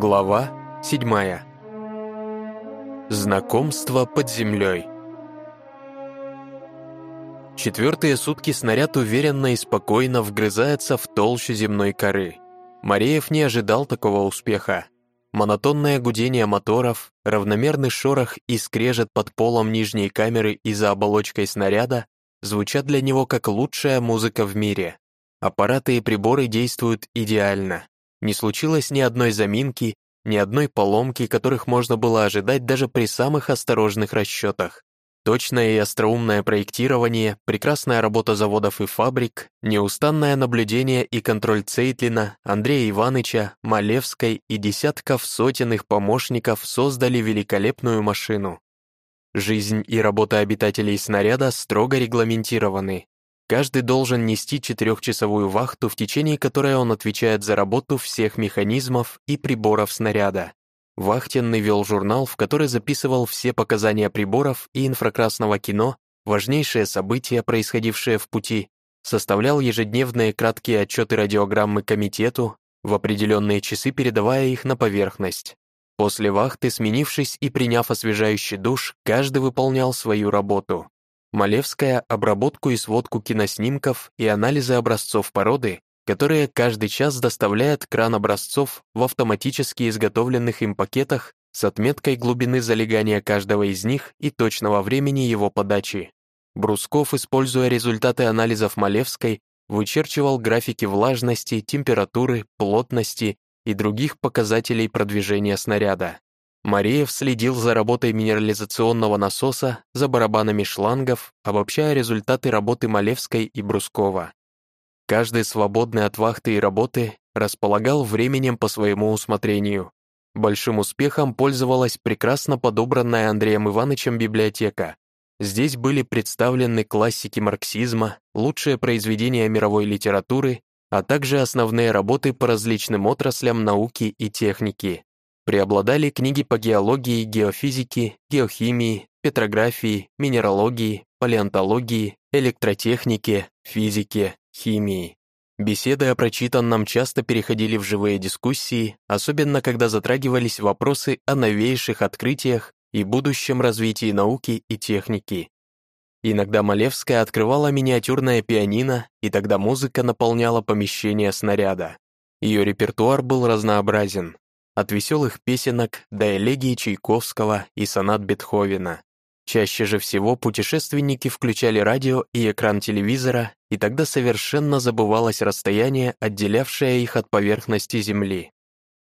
Глава 7. Знакомство под землей. Четвертые сутки снаряд уверенно и спокойно вгрызается в толщу земной коры. Мареев не ожидал такого успеха. Монотонное гудение моторов, равномерный шорох и скрежет под полом нижней камеры и за оболочкой снаряда звучат для него как лучшая музыка в мире. Аппараты и приборы действуют идеально. Не случилось ни одной заминки, ни одной поломки, которых можно было ожидать даже при самых осторожных расчетах. Точное и остроумное проектирование, прекрасная работа заводов и фабрик, неустанное наблюдение и контроль Цейтлина, Андрея Ивановича, Малевской и десятков сотен их помощников создали великолепную машину. Жизнь и работа обитателей снаряда строго регламентированы, Каждый должен нести четырехчасовую вахту, в течение которой он отвечает за работу всех механизмов и приборов снаряда. Вахтенный вел журнал, в который записывал все показания приборов и инфракрасного кино, важнейшие события, происходившие в пути, составлял ежедневные краткие отчеты радиограммы комитету, в определенные часы передавая их на поверхность. После вахты, сменившись и приняв освежающий душ, каждый выполнял свою работу. Малевская — обработку и сводку киноснимков и анализы образцов породы, которые каждый час доставляет кран образцов в автоматически изготовленных им пакетах с отметкой глубины залегания каждого из них и точного времени его подачи. Брусков, используя результаты анализов Малевской, вычерчивал графики влажности, температуры, плотности и других показателей продвижения снаряда. Мареев следил за работой минерализационного насоса, за барабанами шлангов, обобщая результаты работы Малевской и Брускова. Каждый свободный от вахты и работы располагал временем по своему усмотрению. Большим успехом пользовалась прекрасно подобранная Андреем Ивановичем библиотека. Здесь были представлены классики марксизма, лучшие произведения мировой литературы, а также основные работы по различным отраслям науки и техники преобладали книги по геологии, геофизике, геохимии, петрографии, минералогии, палеонтологии, электротехнике, физике, химии. Беседы о прочитанном часто переходили в живые дискуссии, особенно когда затрагивались вопросы о новейших открытиях и будущем развитии науки и техники. Иногда Малевская открывала миниатюрное пианино, и тогда музыка наполняла помещение снаряда. Ее репертуар был разнообразен, от веселых песенок до элегии Чайковского и сонат Бетховена. Чаще же всего путешественники включали радио и экран телевизора, и тогда совершенно забывалось расстояние, отделявшее их от поверхности Земли.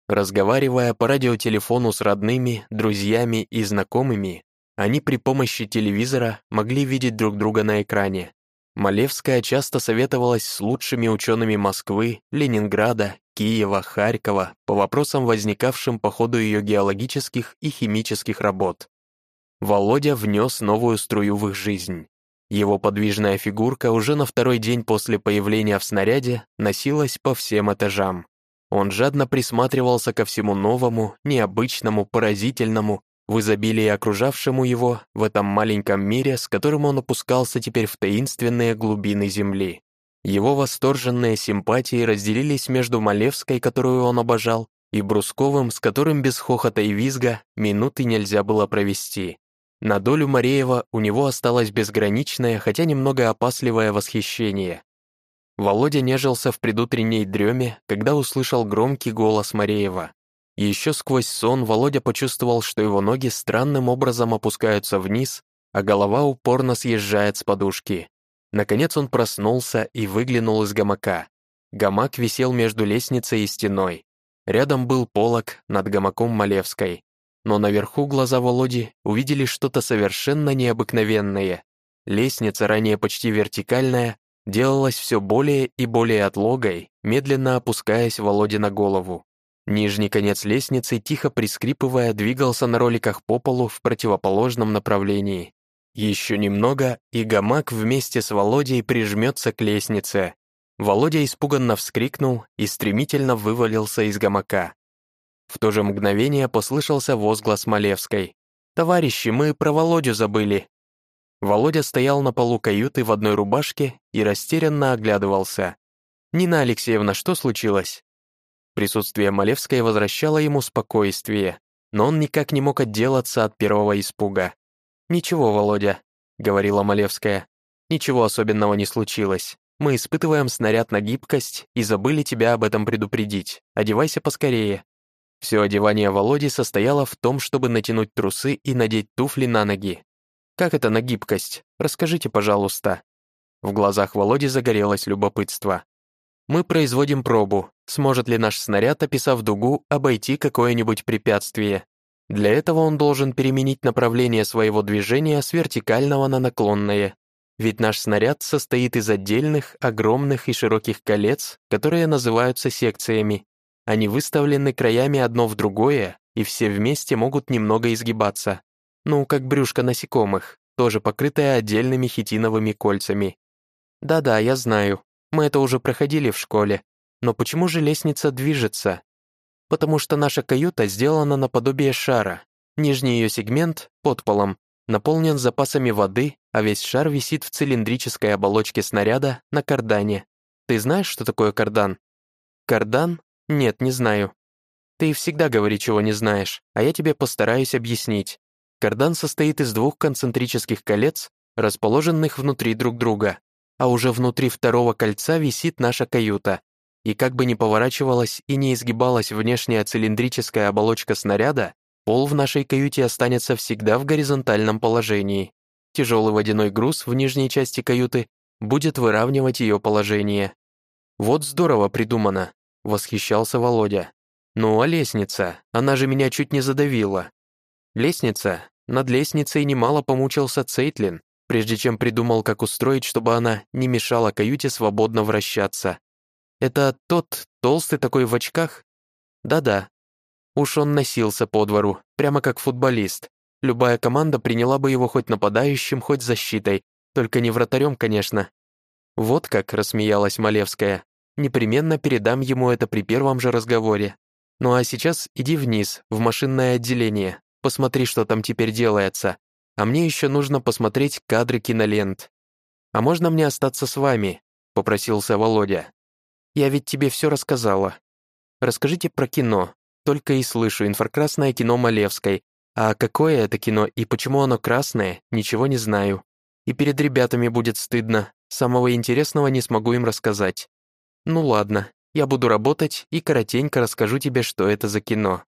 Разговаривая по радиотелефону с родными, друзьями и знакомыми, они при помощи телевизора могли видеть друг друга на экране. Малевская часто советовалась с лучшими учеными Москвы, Ленинграда, Киева, Харькова по вопросам, возникавшим по ходу ее геологических и химических работ. Володя внес новую струю в их жизнь. Его подвижная фигурка уже на второй день после появления в снаряде носилась по всем этажам. Он жадно присматривался ко всему новому, необычному, поразительному, в изобилии окружавшему его в этом маленьком мире, с которым он опускался теперь в таинственные глубины земли. Его восторженные симпатии разделились между Малевской, которую он обожал, и Брусковым, с которым без хохота и визга минуты нельзя было провести. На долю Мареева у него осталось безграничное, хотя немного опасливое восхищение. Володя нежился в предутренней дреме, когда услышал громкий голос Мареева. Еще сквозь сон Володя почувствовал, что его ноги странным образом опускаются вниз, а голова упорно съезжает с подушки. Наконец он проснулся и выглянул из гамака. Гамак висел между лестницей и стеной. Рядом был полог над гамаком Малевской. Но наверху глаза Володи увидели что-то совершенно необыкновенное. Лестница, ранее почти вертикальная, делалась все более и более отлогой, медленно опускаясь Володе на голову. Нижний конец лестницы, тихо прискрипывая, двигался на роликах по полу в противоположном направлении. Еще немного, и гамак вместе с Володей прижмется к лестнице. Володя испуганно вскрикнул и стремительно вывалился из гамака. В то же мгновение послышался возглас Малевской. «Товарищи, мы про Володю забыли». Володя стоял на полу каюты в одной рубашке и растерянно оглядывался. «Нина Алексеевна, что случилось?» Присутствие Малевской возвращало ему спокойствие, но он никак не мог отделаться от первого испуга. «Ничего, Володя», — говорила Малевская, — «ничего особенного не случилось. Мы испытываем снаряд на гибкость и забыли тебя об этом предупредить. Одевайся поскорее». Все одевание Володи состояло в том, чтобы натянуть трусы и надеть туфли на ноги. «Как это на гибкость? Расскажите, пожалуйста». В глазах Володи загорелось любопытство. «Мы производим пробу, сможет ли наш снаряд, описав дугу, обойти какое-нибудь препятствие. Для этого он должен переменить направление своего движения с вертикального на наклонное. Ведь наш снаряд состоит из отдельных, огромных и широких колец, которые называются секциями. Они выставлены краями одно в другое, и все вместе могут немного изгибаться. Ну, как брюшко насекомых, тоже покрытое отдельными хитиновыми кольцами. Да-да, я знаю. Мы это уже проходили в школе. Но почему же лестница движется? Потому что наша каюта сделана наподобие шара. Нижний ее сегмент, под полом, наполнен запасами воды, а весь шар висит в цилиндрической оболочке снаряда на кардане. Ты знаешь, что такое кардан? Кардан «Нет, не знаю». «Ты всегда говори, чего не знаешь, а я тебе постараюсь объяснить. Кардан состоит из двух концентрических колец, расположенных внутри друг друга, а уже внутри второго кольца висит наша каюта. И как бы ни поворачивалась и не изгибалась внешняя цилиндрическая оболочка снаряда, пол в нашей каюте останется всегда в горизонтальном положении. Тяжелый водяной груз в нижней части каюты будет выравнивать ее положение. Вот здорово придумано. — восхищался Володя. «Ну, а лестница? Она же меня чуть не задавила». «Лестница? Над лестницей немало помучился Цейтлин, прежде чем придумал, как устроить, чтобы она не мешала каюте свободно вращаться. Это тот толстый такой в очках? Да-да. Уж он носился по двору, прямо как футболист. Любая команда приняла бы его хоть нападающим, хоть защитой, только не вратарем, конечно. Вот как рассмеялась Малевская. Непременно передам ему это при первом же разговоре. Ну а сейчас иди вниз, в машинное отделение. Посмотри, что там теперь делается. А мне еще нужно посмотреть кадры кинолент. А можно мне остаться с вами?» — попросился Володя. «Я ведь тебе все рассказала. Расскажите про кино. Только и слышу инфракрасное кино Малевской. А какое это кино и почему оно красное, ничего не знаю. И перед ребятами будет стыдно. Самого интересного не смогу им рассказать. Ну ладно, я буду работать и коротенько расскажу тебе, что это за кино.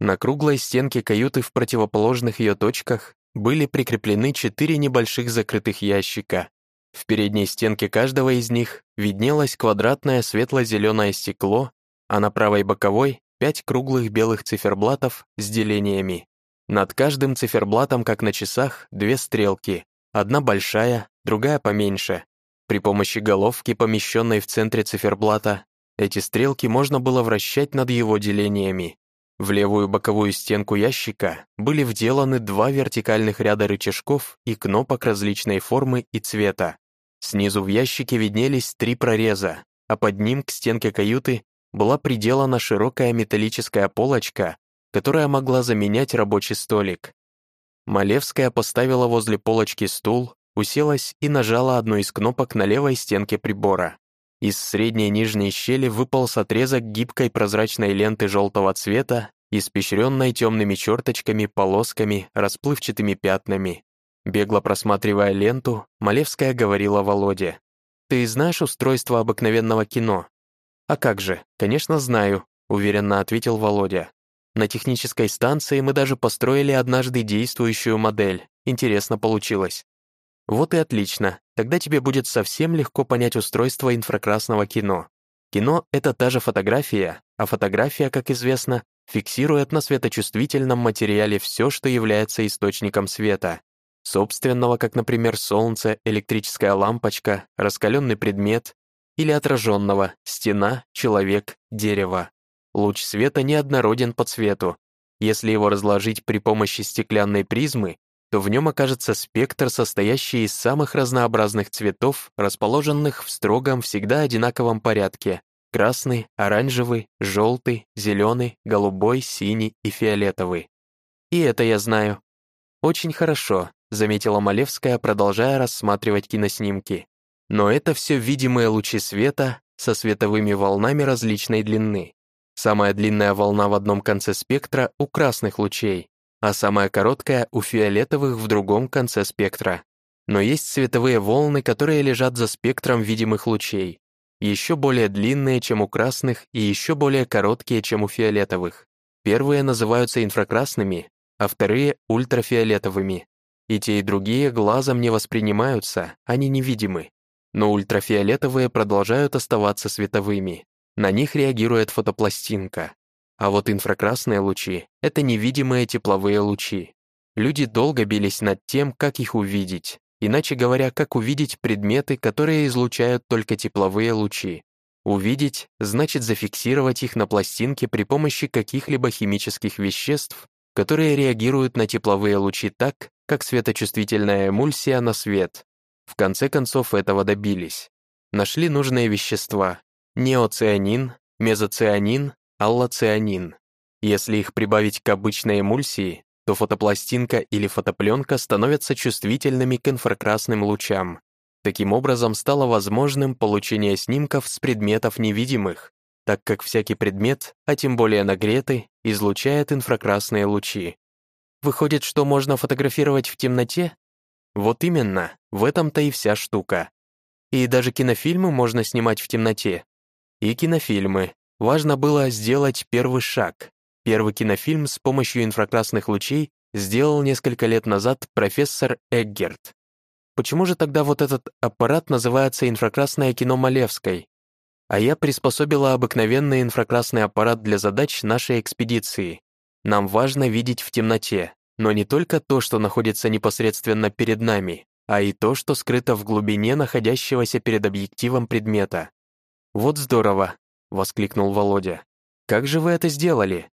На круглой стенке каюты в противоположных ее точках были прикреплены четыре небольших закрытых ящика. В передней стенке каждого из них виднелось квадратное светло-зеленое стекло, а на правой боковой — пять круглых белых циферблатов с делениями. Над каждым циферблатом, как на часах, две стрелки, одна большая, другая поменьше. При помощи головки, помещенной в центре циферблата, эти стрелки можно было вращать над его делениями. В левую боковую стенку ящика были вделаны два вертикальных ряда рычажков и кнопок различной формы и цвета. Снизу в ящике виднелись три прореза, а под ним к стенке каюты была приделана широкая металлическая полочка, которая могла заменять рабочий столик. Малевская поставила возле полочки стул, уселась и нажала одну из кнопок на левой стенке прибора. Из средней нижней щели выполз отрезок гибкой прозрачной ленты желтого цвета, испещренной темными черточками, полосками, расплывчатыми пятнами. Бегло просматривая ленту, Малевская говорила Володе. «Ты знаешь устройство обыкновенного кино?» «А как же, конечно, знаю», — уверенно ответил Володя. «На технической станции мы даже построили однажды действующую модель. Интересно получилось. Вот и отлично, тогда тебе будет совсем легко понять устройство инфракрасного кино. Кино — это та же фотография, а фотография, как известно, фиксирует на светочувствительном материале все, что является источником света. Собственного, как, например, солнце, электрическая лампочка, раскаленный предмет, или отраженного, стена, человек, дерево. Луч света неоднороден по цвету. Если его разложить при помощи стеклянной призмы, то в нем окажется спектр, состоящий из самых разнообразных цветов, расположенных в строгом, всегда одинаковом порядке — красный, оранжевый, желтый, зеленый, голубой, синий и фиолетовый. И это я знаю. Очень хорошо, заметила Малевская, продолжая рассматривать киноснимки. Но это все видимые лучи света со световыми волнами различной длины. Самая длинная волна в одном конце спектра у красных лучей, а самая короткая у фиолетовых в другом конце спектра. Но есть световые волны, которые лежат за спектром видимых лучей, еще более длинные, чем у красных, и еще более короткие, чем у фиолетовых. Первые называются инфракрасными, а вторые — ультрафиолетовыми. И те, и другие глазом не воспринимаются, они невидимы. Но ультрафиолетовые продолжают оставаться световыми. На них реагирует фотопластинка. А вот инфракрасные лучи — это невидимые тепловые лучи. Люди долго бились над тем, как их увидеть, Иначе говоря, как увидеть предметы, которые излучают только тепловые лучи. Увидеть значит зафиксировать их на пластинке при помощи каких-либо химических веществ, которые реагируют на тепловые лучи так, как светочувствительная эмульсия на свет. В конце концов этого добились. Нашли нужные вещества – неоцианин, мезоцианин, аллоцианин. Если их прибавить к обычной эмульсии, то фотопластинка или фотопленка становятся чувствительными к инфракрасным лучам. Таким образом, стало возможным получение снимков с предметов невидимых, так как всякий предмет, а тем более нагретый, излучает инфракрасные лучи. Выходит, что можно фотографировать в темноте? Вот именно, в этом-то и вся штука. И даже кинофильмы можно снимать в темноте. И кинофильмы. Важно было сделать первый шаг, Первый кинофильм с помощью инфракрасных лучей сделал несколько лет назад профессор Эггерт. Почему же тогда вот этот аппарат называется инфракрасное кино Малевской? А я приспособила обыкновенный инфракрасный аппарат для задач нашей экспедиции. Нам важно видеть в темноте, но не только то, что находится непосредственно перед нами, а и то, что скрыто в глубине находящегося перед объективом предмета. «Вот здорово!» — воскликнул Володя. «Как же вы это сделали?»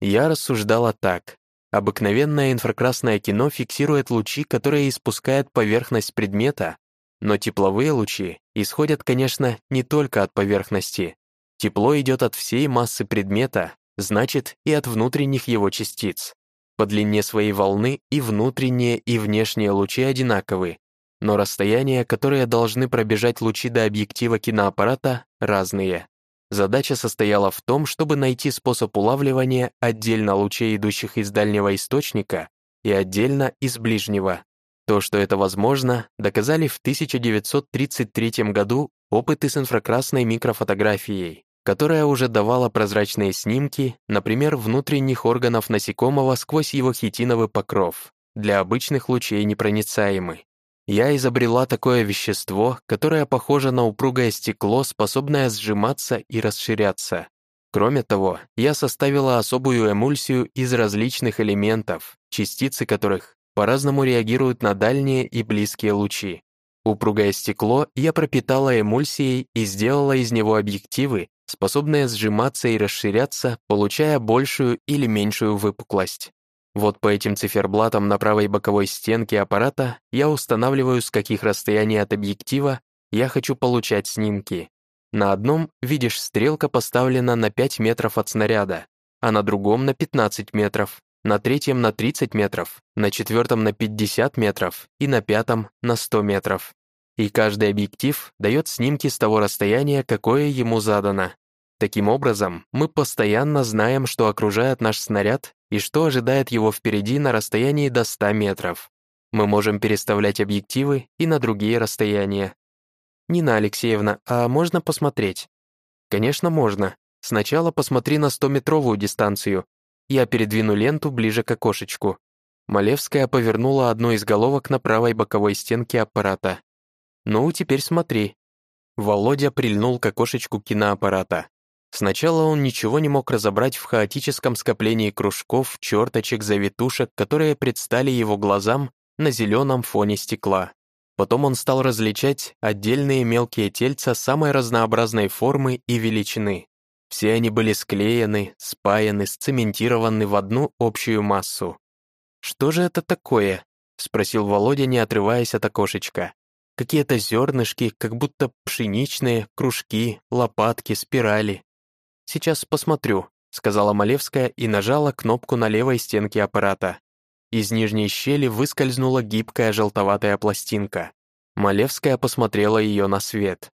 Я рассуждала так. Обыкновенное инфракрасное кино фиксирует лучи, которые испускает поверхность предмета, но тепловые лучи исходят, конечно, не только от поверхности. Тепло идет от всей массы предмета, значит, и от внутренних его частиц. По длине своей волны и внутренние, и внешние лучи одинаковы, но расстояния, которые должны пробежать лучи до объектива киноаппарата, разные. Задача состояла в том, чтобы найти способ улавливания отдельно лучей, идущих из дальнего источника, и отдельно из ближнего. То, что это возможно, доказали в 1933 году опыты с инфракрасной микрофотографией, которая уже давала прозрачные снимки, например, внутренних органов насекомого сквозь его хитиновый покров, для обычных лучей непроницаемый я изобрела такое вещество, которое похоже на упругое стекло, способное сжиматься и расширяться. Кроме того, я составила особую эмульсию из различных элементов, частицы которых по-разному реагируют на дальние и близкие лучи. Упругое стекло я пропитала эмульсией и сделала из него объективы, способные сжиматься и расширяться, получая большую или меньшую выпуклость. Вот по этим циферблатам на правой боковой стенке аппарата я устанавливаю, с каких расстояний от объектива я хочу получать снимки. На одном, видишь, стрелка поставлена на 5 метров от снаряда, а на другом на 15 метров, на третьем на 30 метров, на четвертом на 50 метров и на пятом на 100 метров. И каждый объектив дает снимки с того расстояния, какое ему задано. Таким образом, мы постоянно знаем, что окружает наш снаряд и что ожидает его впереди на расстоянии до 100 метров. Мы можем переставлять объективы и на другие расстояния. «Нина Алексеевна, а можно посмотреть?» «Конечно, можно. Сначала посмотри на 100-метровую дистанцию. Я передвину ленту ближе к окошечку». Малевская повернула одну из головок на правой боковой стенке аппарата. «Ну, теперь смотри». Володя прильнул к окошечку киноаппарата. Сначала он ничего не мог разобрать в хаотическом скоплении кружков, черточек, завитушек, которые предстали его глазам на зеленом фоне стекла. Потом он стал различать отдельные мелкие тельца самой разнообразной формы и величины. Все они были склеены, спаяны, сцементированы в одну общую массу. «Что же это такое?» — спросил Володя, не отрываясь от окошечка. «Какие-то зернышки, как будто пшеничные, кружки, лопатки, спирали. «Сейчас посмотрю», — сказала Малевская и нажала кнопку на левой стенке аппарата. Из нижней щели выскользнула гибкая желтоватая пластинка. Малевская посмотрела ее на свет.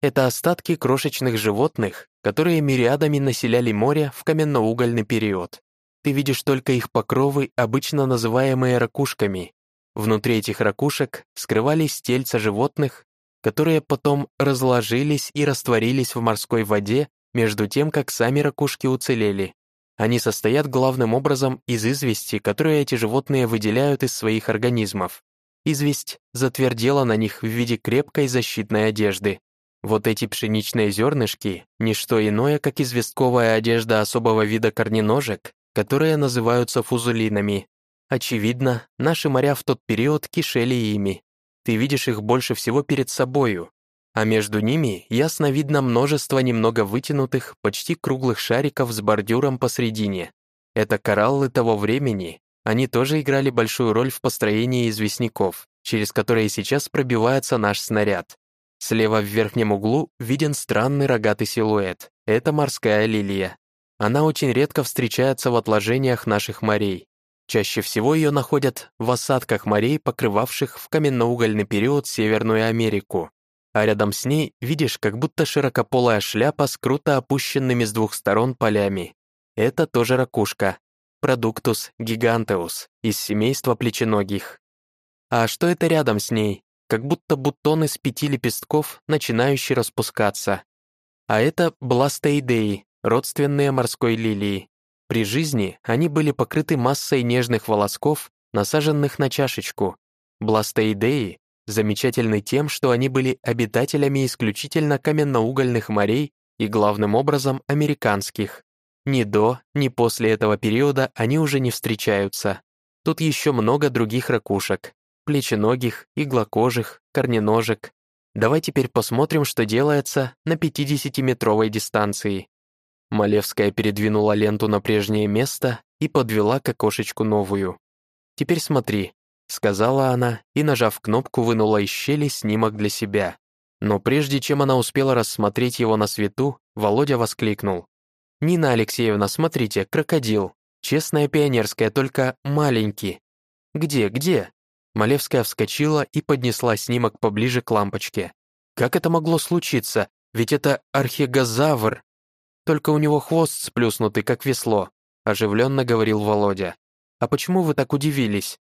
Это остатки крошечных животных, которые мириадами населяли море в каменноугольный период. Ты видишь только их покровы, обычно называемые ракушками. Внутри этих ракушек скрывались тельца животных, которые потом разложились и растворились в морской воде между тем, как сами ракушки уцелели. Они состоят главным образом из извести, которые эти животные выделяют из своих организмов. Известь затвердела на них в виде крепкой защитной одежды. Вот эти пшеничные зернышки — ничто иное, как известковая одежда особого вида корненожек, которые называются фузулинами. Очевидно, наши моря в тот период кишели ими. Ты видишь их больше всего перед собою, а между ними ясно видно множество немного вытянутых, почти круглых шариков с бордюром посредине. Это кораллы того времени, они тоже играли большую роль в построении известняков, через которые сейчас пробивается наш снаряд. Слева в верхнем углу виден странный рогатый силуэт. Это морская лилия. Она очень редко встречается в отложениях наших морей. Чаще всего ее находят в осадках морей, покрывавших в каменноугольный период Северную Америку а рядом с ней видишь как будто широкополая шляпа с круто опущенными с двух сторон полями. Это тоже ракушка, продуктус гигантеус из семейства плеченогих. А что это рядом с ней? Как будто бутон из пяти лепестков, начинающий распускаться. А это бластеидеи, родственные морской лилии. При жизни они были покрыты массой нежных волосков, насаженных на чашечку. Бластеидеи замечательны тем, что они были обитателями исключительно каменноугольных морей и главным образом американских. Ни до, ни после этого периода они уже не встречаются. Тут еще много других ракушек, плеченогих, иглокожих, корненожек. Давай теперь посмотрим, что делается на 50-метровой дистанции. Малевская передвинула ленту на прежнее место и подвела к окошечку новую. Теперь смотри, сказала она и, нажав кнопку, вынула из щели снимок для себя. Но прежде чем она успела рассмотреть его на свету, Володя воскликнул. «Нина Алексеевна, смотрите, крокодил. Честная пионерская, только маленький. Где, где?» Малевская вскочила и поднесла снимок поближе к лампочке. «Как это могло случиться? Ведь это архегозавр!» «Только у него хвост сплюснутый, как весло», — оживленно говорил Володя. «А почему вы так удивились?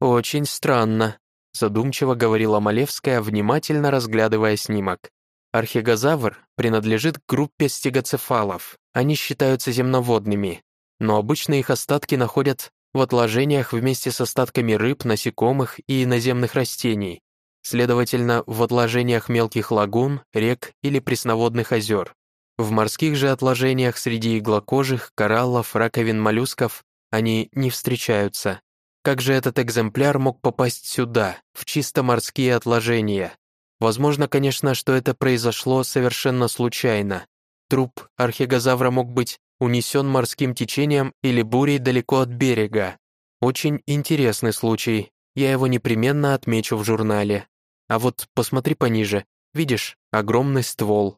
«Очень странно», — задумчиво говорила Малевская, внимательно разглядывая снимок. Архегозавр принадлежит к группе стегоцефалов. Они считаются земноводными, но обычно их остатки находят в отложениях вместе с остатками рыб, насекомых и наземных растений, следовательно, в отложениях мелких лагун, рек или пресноводных озер. В морских же отложениях среди иглокожих, кораллов, раковин моллюсков они не встречаются. Как же этот экземпляр мог попасть сюда, в чисто морские отложения? Возможно, конечно, что это произошло совершенно случайно. Труп архегозавра мог быть унесен морским течением или бурей далеко от берега. Очень интересный случай, я его непременно отмечу в журнале. А вот посмотри пониже, видишь, огромный ствол.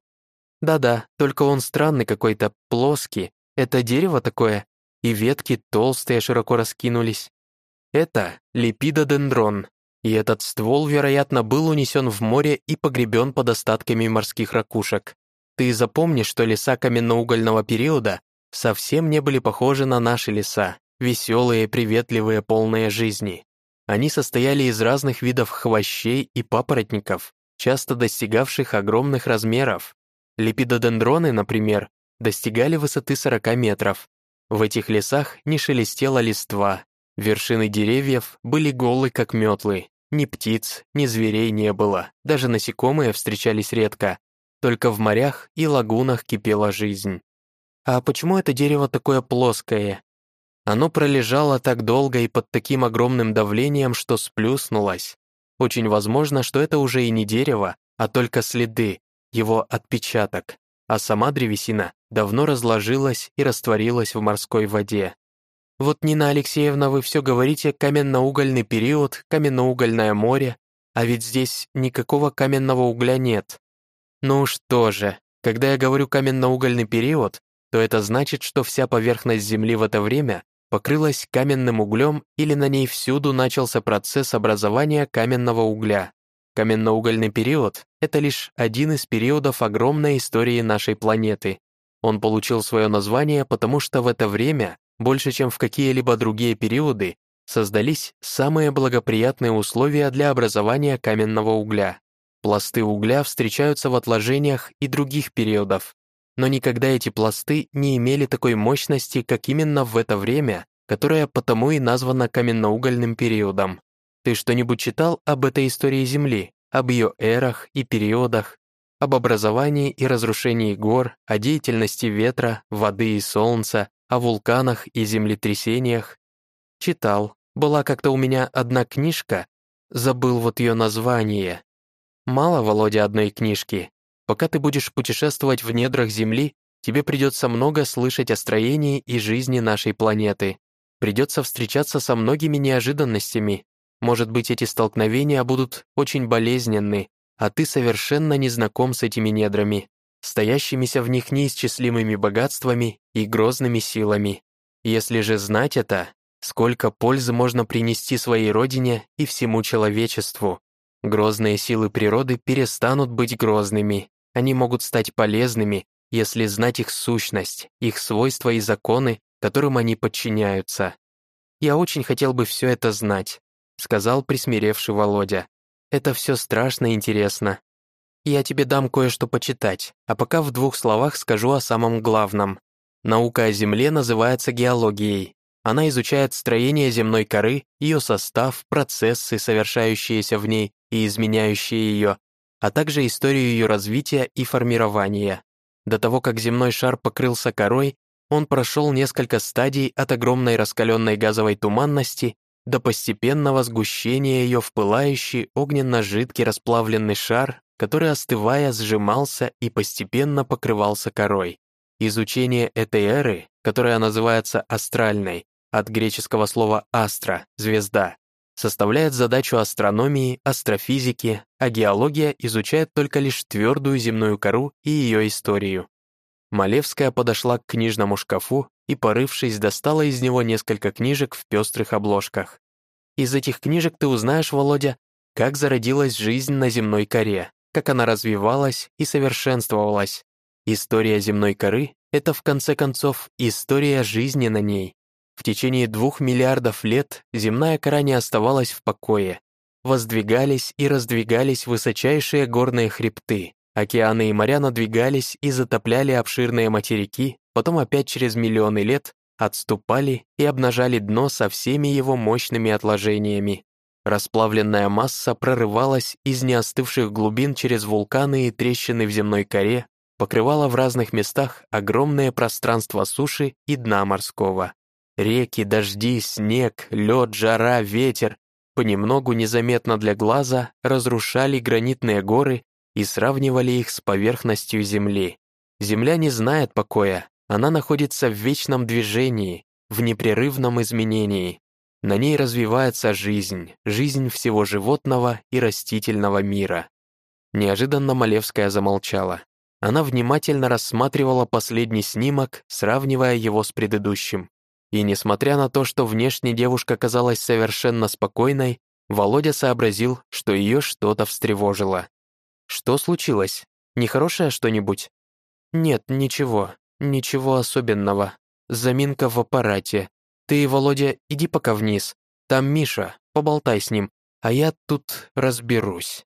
Да-да, только он странный какой-то, плоский. Это дерево такое, и ветки толстые широко раскинулись. Это липидодендрон, и этот ствол, вероятно, был унесен в море и погребен под остатками морских ракушек. Ты запомни, что леса каменноугольного периода совсем не были похожи на наши леса, веселые, приветливые, полные жизни. Они состояли из разных видов хвощей и папоротников, часто достигавших огромных размеров. Липидодендроны, например, достигали высоты 40 метров. В этих лесах не шелестела листва, Вершины деревьев были голы, как метлы. Ни птиц, ни зверей не было, даже насекомые встречались редко. Только в морях и лагунах кипела жизнь. А почему это дерево такое плоское? Оно пролежало так долго и под таким огромным давлением, что сплюснулось. Очень возможно, что это уже и не дерево, а только следы, его отпечаток, а сама древесина давно разложилась и растворилась в морской воде. Вот, Нина Алексеевна, вы все говорите каменноугольный период, каменноугольное море, а ведь здесь никакого каменного угля нет. Ну что же, когда я говорю каменноугольный период, то это значит, что вся поверхность Земли в это время покрылась каменным углем или на ней всюду начался процесс образования каменного угля. Каменноугольный период — это лишь один из периодов огромной истории нашей планеты. Он получил свое название, потому что в это время, больше чем в какие-либо другие периоды, создались самые благоприятные условия для образования каменного угля. Пласты угля встречаются в отложениях и других периодов, но никогда эти пласты не имели такой мощности, как именно в это время, которое потому и названо каменноугольным периодом. Ты что-нибудь читал об этой истории Земли, об ее эрах и периодах, об образовании и разрушении гор, о деятельности ветра, воды и солнца, о вулканах и землетрясениях? Читал. Была как-то у меня одна книжка, забыл вот ее название. Мало, Володя, одной книжки. Пока ты будешь путешествовать в недрах Земли, тебе придется много слышать о строении и жизни нашей планеты. Придется встречаться со многими неожиданностями, может быть, эти столкновения будут очень болезненны, а ты совершенно не знаком с этими недрами, стоящимися в них неисчислимыми богатствами и грозными силами. Если же знать это, сколько пользы можно принести своей родине и всему человечеству. Грозные силы природы перестанут быть грозными, они могут стать полезными, если знать их сущность, их свойства и законы, которым они подчиняются. Я очень хотел бы все это знать, сказал присмиревший Володя. «Это все страшно интересно. Я тебе дам кое-что почитать, а пока в двух словах скажу о самом главном. Наука о Земле называется геологией. Она изучает строение земной коры, ее состав, процессы, совершающиеся в ней и изменяющие ее, а также историю ее развития и формирования. До того, как земной шар покрылся корой, он прошел несколько стадий от огромной раскаленной газовой туманности до постепенного сгущения ее в пылающий огненно-жидкий расплавленный шар, который, остывая, сжимался и постепенно покрывался корой. Изучение этой эры, которая называется астральной, от греческого слова «астра» — «звезда», составляет задачу астрономии, астрофизики, а геология изучает только лишь твердую земную кору и ее историю. Малевская подошла к книжному шкафу и, порывшись, достала из него несколько книжек в пестрых обложках. Из этих книжек ты узнаешь, Володя, как зародилась жизнь на земной коре, как она развивалась и совершенствовалась. История земной коры — это, в конце концов, история жизни на ней. В течение двух миллиардов лет земная кора не оставалась в покое. Воздвигались и раздвигались высочайшие горные хребты, океаны и моря надвигались и затопляли обширные материки, потом опять через миллионы лет отступали и обнажали дно со всеми его мощными отложениями. Расплавленная масса прорывалась из неостывших глубин через вулканы и трещины в земной коре, покрывала в разных местах огромное пространство суши и дна морского. Реки, дожди, снег, лед, жара, ветер понемногу незаметно для глаза разрушали гранитные горы и сравнивали их с поверхностью Земли. Земля не знает покоя, она находится в вечном движении, в непрерывном изменении. На ней развивается жизнь, жизнь всего животного и растительного мира. Неожиданно Малевская замолчала. Она внимательно рассматривала последний снимок, сравнивая его с предыдущим. И несмотря на то, что внешне девушка казалась совершенно спокойной, Володя сообразил, что ее что-то встревожило. «Что случилось? Нехорошее что-нибудь?» «Нет, ничего. «Ничего особенного. Заминка в аппарате. Ты, Володя, иди пока вниз. Там Миша, поболтай с ним, а я тут разберусь».